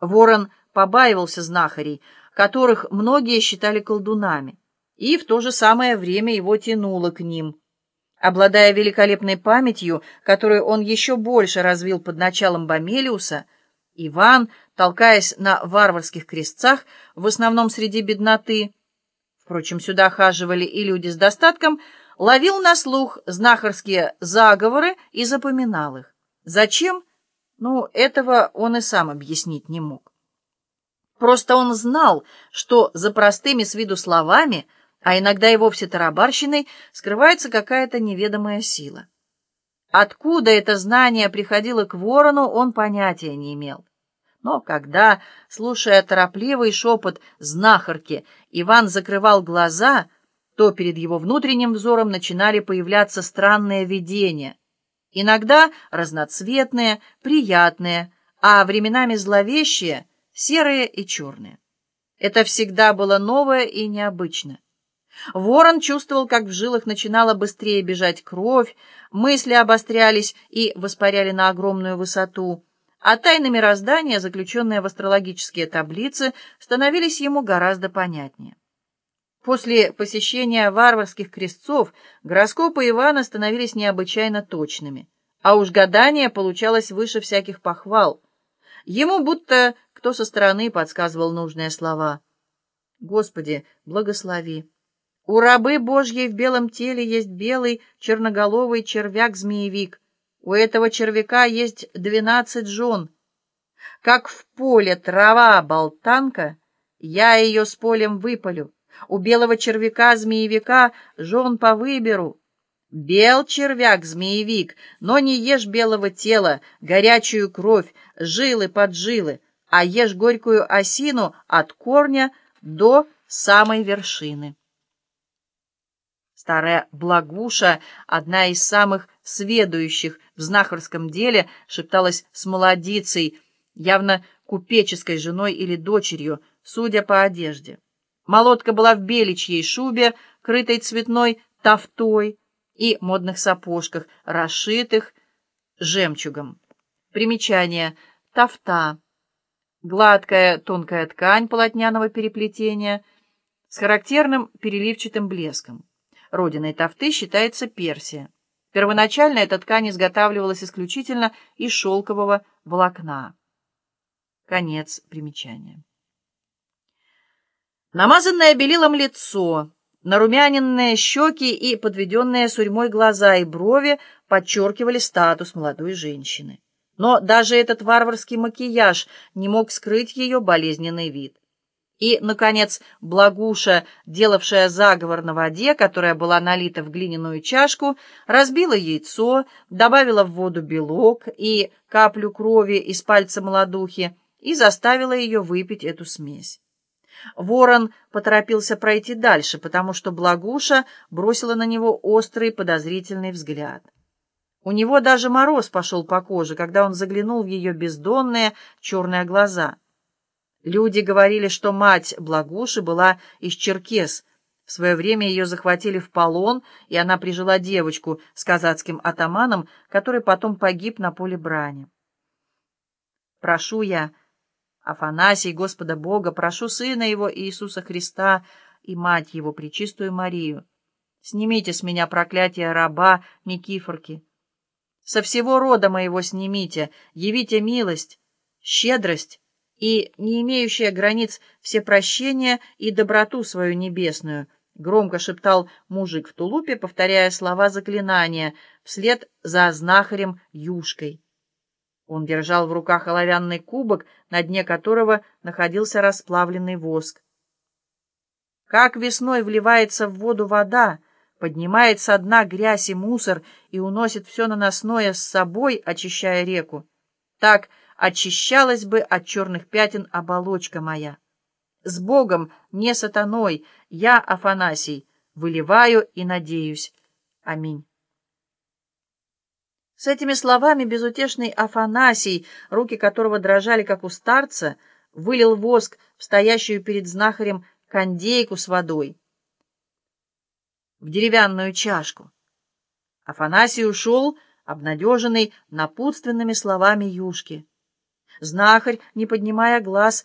Ворон побаивался знахарей, которых многие считали колдунами, и в то же самое время его тянуло к ним. Обладая великолепной памятью, которую он еще больше развил под началом Бомелиуса, Иван, толкаясь на варварских крестцах, в основном среди бедноты, впрочем, сюда хаживали и люди с достатком, ловил на слух знахарские заговоры и запоминал их. Зачем? Ну, этого он и сам объяснить не мог. Просто он знал, что за простыми с виду словами, а иногда и вовсе тарабарщиной, скрывается какая-то неведомая сила. Откуда это знание приходило к ворону, он понятия не имел. Но когда, слушая торопливый шепот знахарки, Иван закрывал глаза, то перед его внутренним взором начинали появляться странные видения, иногда разноцветные, приятные, а временами зловещие, серые и черные. Это всегда было новое и необычно. Ворон чувствовал, как в жилах начинала быстрее бежать кровь, мысли обострялись и воспаряли на огромную высоту, а тайны мироздания, заключенные в астрологические таблицы, становились ему гораздо понятнее. После посещения варварских крестцов гороскопы Ивана становились необычайно точными, а уж гадание получалось выше всяких похвал. Ему будто кто со стороны подсказывал нужные слова. «Господи, благослови! У рабы Божьей в белом теле есть белый черноголовый червяк-змеевик. У этого червяка есть двенадцать жен. Как в поле трава болтанка, я ее с полем выпалю». У белого червяка-змеевика жен повыберу. Бел червяк-змеевик, но не ешь белого тела, горячую кровь, жилы под жилы, а ешь горькую осину от корня до самой вершины. Старая Благуша, одна из самых сведущих в знахарском деле, шепталась с молодицей, явно купеческой женой или дочерью, судя по одежде. Молодка была в беличьей шубе, крытой цветной тафтой и модных сапожках, расшитых жемчугом. Примечание. Тафта. Гладкая тонкая ткань полотняного переплетения с характерным переливчатым блеском. Родиной тафты считается Персия. Первоначально эта ткань изготавливалась исключительно из шелкового волокна. Конец примечания. Намазанное белилом лицо, нарумяненные щеки и подведенные сурьмой глаза и брови подчеркивали статус молодой женщины. Но даже этот варварский макияж не мог скрыть ее болезненный вид. И, наконец, Благуша, делавшая заговор на воде, которая была налита в глиняную чашку, разбила яйцо, добавила в воду белок и каплю крови из пальца молодухи и заставила ее выпить эту смесь. Ворон поторопился пройти дальше, потому что Благуша бросила на него острый подозрительный взгляд. У него даже мороз пошел по коже, когда он заглянул в ее бездонные черные глаза. Люди говорили, что мать Благуши была из Черкес. В свое время ее захватили в полон, и она прижила девочку с казацким атаманом, который потом погиб на поле брани. «Прошу я...» Афанасий, Господа Бога, прошу Сына Его Иисуса Христа и Мать Его, Пречистую Марию, снимите с меня проклятие раба Микифорки. Со всего рода моего снимите, явите милость, щедрость и, не имеющая границ, все прощения и доброту свою небесную, громко шептал мужик в тулупе, повторяя слова заклинания вслед за знахарем Юшкой. Он держал в руках оловянный кубок, на дне которого находился расплавленный воск. Как весной вливается в воду вода, поднимает со дна грязь и мусор и уносит все наносное с собой, очищая реку, так очищалась бы от черных пятен оболочка моя. С Богом, не сатаной, я, Афанасий, выливаю и надеюсь. Аминь. С этими словами безутешный Афанасий, руки которого дрожали, как у старца, вылил воск в стоящую перед знахарем кондейку с водой, в деревянную чашку. Афанасий ушел, обнадеженный напутственными словами Юшки. Знахарь, не поднимая глаз,